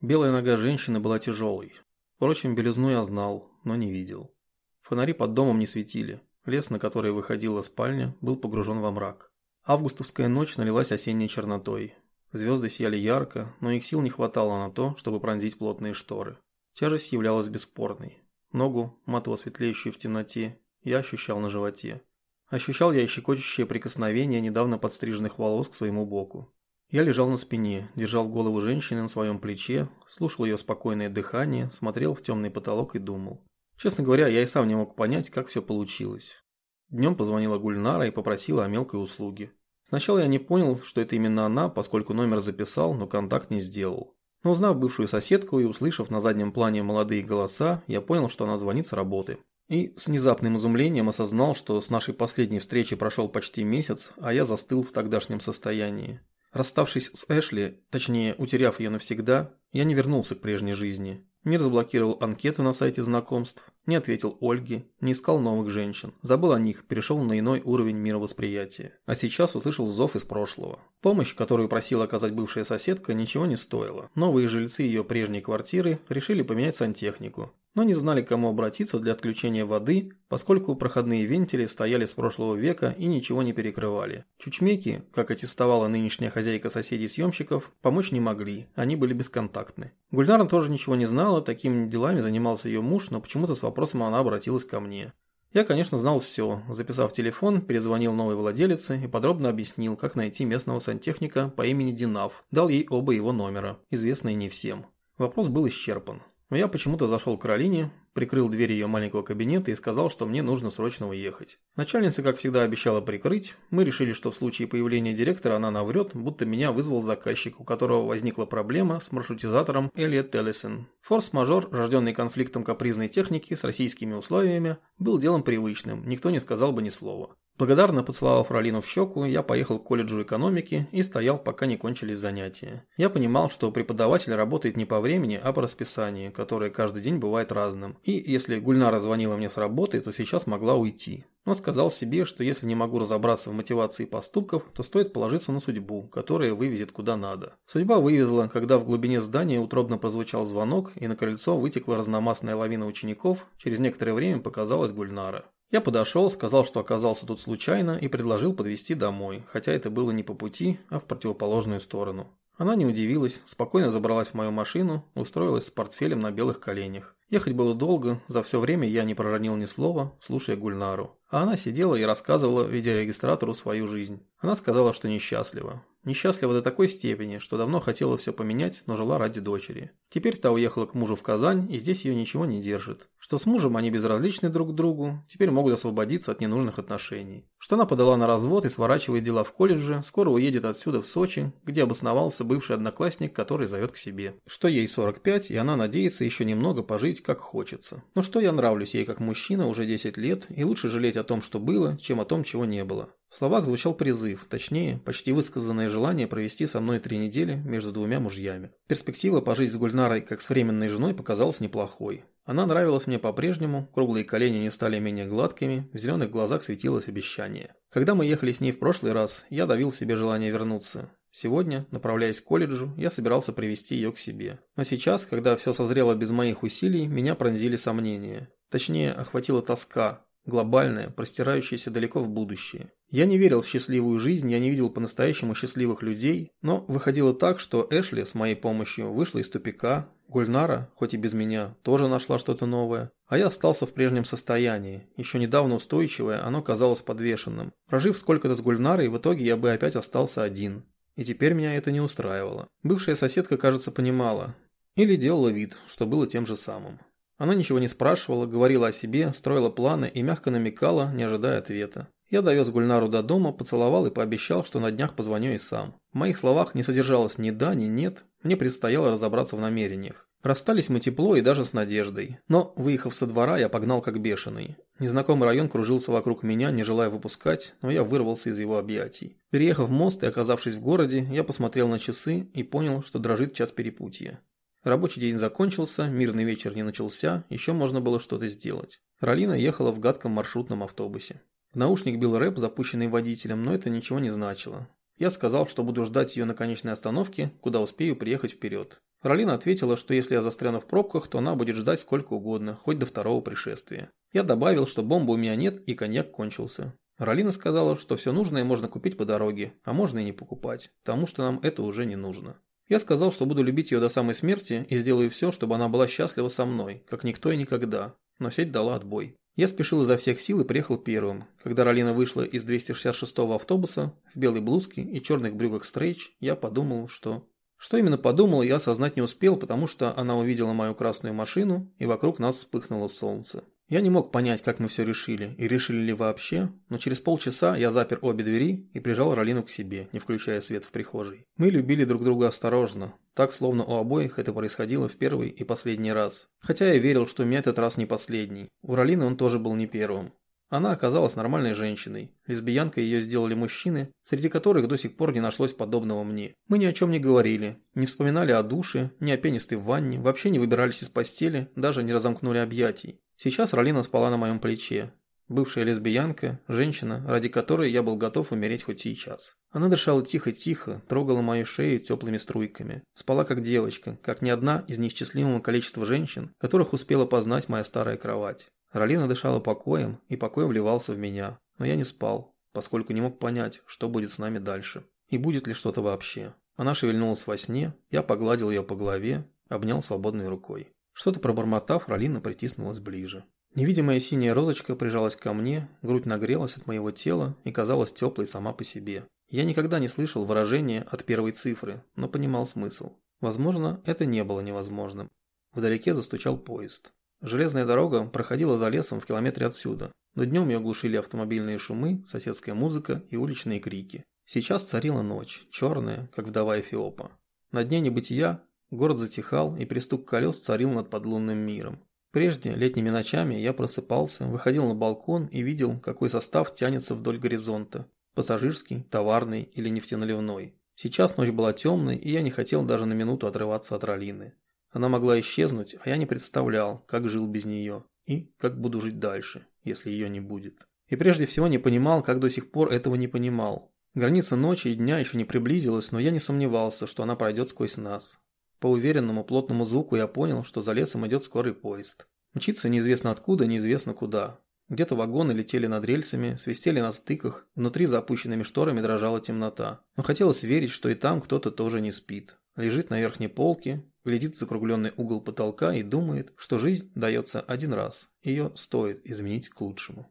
Белая нога женщины была тяжелой. Впрочем, белизну я знал, но не видел. Фонари под домом не светили. Лес, на который выходила спальня, был погружен во мрак. Августовская ночь налилась осенней чернотой. Звезды сияли ярко, но их сил не хватало на то, чтобы пронзить плотные шторы. Тяжесть являлась бесспорной. Ногу, матово светлеющую в темноте, я ощущал на животе. Ощущал я и щекочущее прикосновение недавно подстриженных волос к своему боку. Я лежал на спине, держал голову женщины на своем плече, слушал ее спокойное дыхание, смотрел в темный потолок и думал. Честно говоря, я и сам не мог понять, как все получилось. Днем позвонила Гульнара и попросила о мелкой услуге. Сначала я не понял, что это именно она, поскольку номер записал, но контакт не сделал. Но узнав бывшую соседку и услышав на заднем плане молодые голоса, я понял, что она звонит с работы. И с внезапным изумлением осознал, что с нашей последней встречи прошел почти месяц, а я застыл в тогдашнем состоянии. Расставшись с Эшли, точнее, утеряв ее навсегда, я не вернулся к прежней жизни. Не разблокировал анкеты на сайте знакомств, не ответил Ольге, не искал новых женщин. Забыл о них, перешел на иной уровень мировосприятия. А сейчас услышал зов из прошлого. Помощь, которую просила оказать бывшая соседка, ничего не стоила. Новые жильцы ее прежней квартиры решили поменять сантехнику но не знали, к кому обратиться для отключения воды, поскольку проходные вентили стояли с прошлого века и ничего не перекрывали. Чучмеки, как аттестовала нынешняя хозяйка соседей-съемщиков, помочь не могли, они были бесконтактны. Гульнара тоже ничего не знала, такими делами занимался ее муж, но почему-то с вопросом она обратилась ко мне. Я, конечно, знал все. Записав телефон, перезвонил новой владелице и подробно объяснил, как найти местного сантехника по имени Динав. Дал ей оба его номера, известные не всем. Вопрос был исчерпан. Но я почему-то зашел к Каролине, прикрыл дверь ее маленького кабинета и сказал, что мне нужно срочно уехать. Начальница, как всегда, обещала прикрыть. Мы решили, что в случае появления директора она наврет, будто меня вызвал заказчик, у которого возникла проблема с маршрутизатором Элиот Теллисон. Форс-мажор, рожденный конфликтом капризной техники с российскими условиями, был делом привычным, никто не сказал бы ни слова. Благодарно поцеловав Ролину в щеку, я поехал к колледжу экономики и стоял, пока не кончились занятия. Я понимал, что преподаватель работает не по времени, а по расписанию, которое каждый день бывает разным. И если Гульнара звонила мне с работы, то сейчас могла уйти. Но сказал себе, что если не могу разобраться в мотивации поступков, то стоит положиться на судьбу, которая вывезет куда надо. Судьба вывезла, когда в глубине здания утробно прозвучал звонок, и на крыльцо вытекла разномастная лавина учеников, через некоторое время показалась Гульнара. Я подошел, сказал, что оказался тут случайно и предложил подвезти домой, хотя это было не по пути, а в противоположную сторону. Она не удивилась, спокойно забралась в мою машину, устроилась с портфелем на белых коленях. Ехать было долго, за все время я не проронил ни слова, слушая Гульнару. А она сидела и рассказывала видеорегистратору свою жизнь. Она сказала, что несчастлива. Несчастлива до такой степени, что давно хотела все поменять, но жила ради дочери. Теперь та уехала к мужу в Казань, и здесь ее ничего не держит. Что с мужем они безразличны друг к другу, теперь могут освободиться от ненужных отношений. Что она подала на развод и сворачивает дела в колледже, скоро уедет отсюда в Сочи, где обосновался бывший одноклассник, который зовет к себе. Что ей 45, и она надеется еще немного пожить как хочется. Но что я нравлюсь ей как мужчина уже 10 лет, и лучше жалеть о том, что было, чем о том, чего не было. В словах звучал призыв, точнее, почти высказанное желание провести со мной три недели между двумя мужьями. Перспектива пожить с Гульнарой как с временной женой показалась неплохой. Она нравилась мне по-прежнему, круглые колени не стали менее гладкими, в зеленых глазах светилось обещание. Когда мы ехали с ней в прошлый раз, я давил себе желание вернуться. Сегодня, направляясь к колледжу, я собирался привести ее к себе. Но сейчас, когда все созрело без моих усилий, меня пронзили сомнения. Точнее, охватила тоска, глобальная, простирающаяся далеко в будущее. Я не верил в счастливую жизнь, я не видел по-настоящему счастливых людей, но выходило так, что Эшли с моей помощью вышла из тупика, Гульнара, хоть и без меня, тоже нашла что-то новое, а я остался в прежнем состоянии. Еще недавно устойчивое, оно казалось подвешенным. Прожив сколько-то с Гульнарой, в итоге я бы опять остался один. И теперь меня это не устраивало. Бывшая соседка, кажется, понимала. Или делала вид, что было тем же самым. Она ничего не спрашивала, говорила о себе, строила планы и мягко намекала, не ожидая ответа. Я довез Гульнару до дома, поцеловал и пообещал, что на днях позвоню и сам. В моих словах не содержалось ни да, ни нет, мне предстояло разобраться в намерениях. Расстались мы тепло и даже с надеждой. Но, выехав со двора, я погнал как бешеный. Незнакомый район кружился вокруг меня, не желая выпускать, но я вырвался из его объятий. Переехав мост и оказавшись в городе, я посмотрел на часы и понял, что дрожит час перепутья. Рабочий день закончился, мирный вечер не начался, еще можно было что-то сделать. Ралина ехала в гадком маршрутном автобусе. В наушник бил рэп, запущенный водителем, но это ничего не значило. Я сказал, что буду ждать ее на конечной остановке, куда успею приехать вперед. Ролина ответила, что если я застряну в пробках, то она будет ждать сколько угодно, хоть до второго пришествия. Я добавил, что бомбы у меня нет и коньяк кончился. Ролина сказала, что все нужное можно купить по дороге, а можно и не покупать, потому что нам это уже не нужно. Я сказал, что буду любить ее до самой смерти и сделаю все, чтобы она была счастлива со мной, как никто и никогда. Но сеть дала отбой. Я спешил изо всех сил и приехал первым. Когда Ролина вышла из 266-го автобуса в белой блузке и черных брюках стрейч, я подумал, что... Что именно подумал, я осознать не успел, потому что она увидела мою красную машину, и вокруг нас вспыхнуло солнце. Я не мог понять, как мы все решили, и решили ли вообще, но через полчаса я запер обе двери и прижал Ролину к себе, не включая свет в прихожей. Мы любили друг друга осторожно, так словно у обоих это происходило в первый и последний раз. Хотя я верил, что у меня этот раз не последний. У Ролины он тоже был не первым. Она оказалась нормальной женщиной. Лесбиянкой ее сделали мужчины, среди которых до сих пор не нашлось подобного мне. Мы ни о чем не говорили, не вспоминали о душе, ни о пенистой ванне, вообще не выбирались из постели, даже не разомкнули объятий. Сейчас Ролина спала на моем плече. Бывшая лесбиянка, женщина, ради которой я был готов умереть хоть сейчас. Она дышала тихо-тихо, трогала мою шею теплыми струйками. Спала как девочка, как ни одна из неисчислимого количества женщин, которых успела познать моя старая кровать. Ролина дышала покоем, и покой вливался в меня. Но я не спал, поскольку не мог понять, что будет с нами дальше. И будет ли что-то вообще. Она шевельнулась во сне, я погладил ее по голове, обнял свободной рукой. Что-то пробормотав, Ралина притиснулась ближе. Невидимая синяя розочка прижалась ко мне, грудь нагрелась от моего тела и казалась теплой сама по себе. Я никогда не слышал выражения от первой цифры, но понимал смысл. Возможно, это не было невозможным. Вдалеке застучал поезд. Железная дорога проходила за лесом в километре отсюда, но днем ее глушили автомобильные шумы, соседская музыка и уличные крики. Сейчас царила ночь, черная, как вдова Эфиопа. На дне небытия Город затихал, и пристук колес царил над подлунным миром. Прежде, летними ночами, я просыпался, выходил на балкон и видел, какой состав тянется вдоль горизонта. Пассажирский, товарный или нефтеналивной. Сейчас ночь была темной, и я не хотел даже на минуту отрываться от Ролины. Она могла исчезнуть, а я не представлял, как жил без нее и как буду жить дальше, если ее не будет. И прежде всего не понимал, как до сих пор этого не понимал. Граница ночи и дня еще не приблизилась, но я не сомневался, что она пройдет сквозь нас. По уверенному плотному звуку я понял, что за лесом идет скорый поезд. Мчится неизвестно откуда, неизвестно куда. Где-то вагоны летели над рельсами, свистели на стыках, внутри за опущенными шторами дрожала темнота. Но хотелось верить, что и там кто-то тоже не спит. Лежит на верхней полке, глядит в закругленный угол потолка и думает, что жизнь дается один раз. Ее стоит изменить к лучшему.